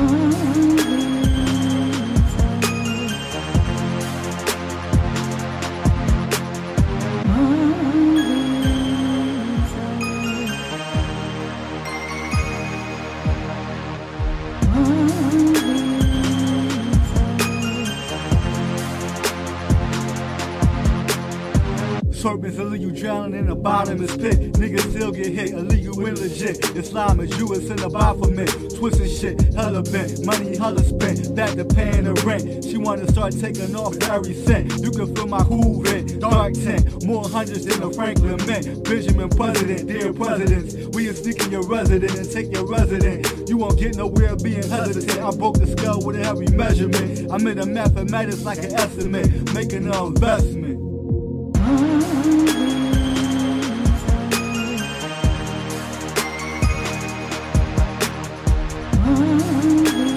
Oh. Purpose will leave you drowning in the bottomless pit. Niggas still get hit, illegal and legit. Islam is Jewish in the Baphomet. Twisting shit, hella bent. Money hella spent. Back to paying the rent. She wanna start taking off every cent. You can feel my Hoover, dark tent. More hundreds than the Franklin Mint. Benjamin President, dear presidents. We are sneaking your resident and take your resident. You won't get nowhere being hesitant. I broke the scale with a heavy measurement. I'm in the mathematics like an estimate. Making an investment. Mm-hmm.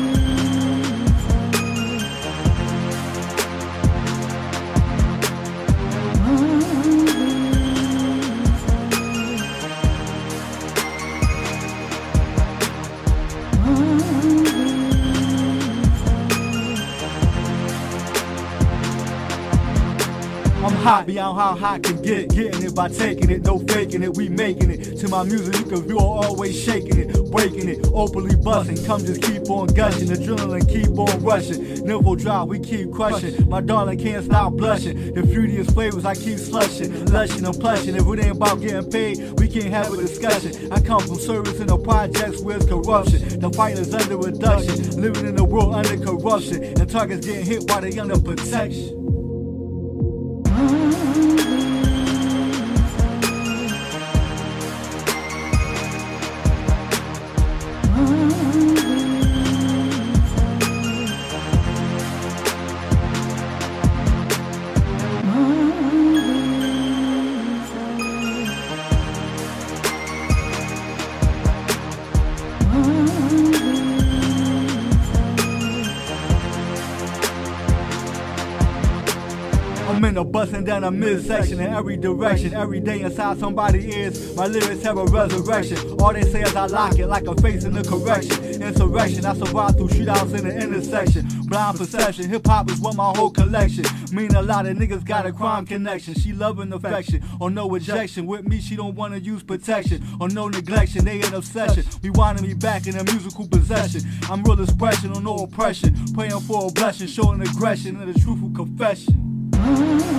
I'm hot beyond how hot can get. Getting it by taking it, no faking it, we making it. To my music, you can view always shaking it, breaking it, openly busting. Come just keep on gushing, adrenaline keep on rushing. Nipple drop, we keep crushing. My darling can't stop blushing. The fruitiest flavors I keep slushing, lushing and plushing. If it ain't about getting paid, we can't have a discussion. I come from service in the projects it's corruption. The fight is under reduction, living in a world under corruption, and targets getting hit while they under protection. I'm in a busting down a midsection in every direction. Every day inside somebody's ears, my lyrics have a resurrection. All they say is I lock it like a face in the correction. Insurrection, I survived through shootouts in the intersection. Blind perception, hip hop is what my whole collection. Mean a lot of niggas got a crime connection. She loving affection or no rejection. With me, she don't wanna use protection or no neglection. They an obsession. We wanting me back in a musical possession. I'm real expression on no oppression. Praying for a blessing, showing aggression and a truthful confession. Mm-hmm.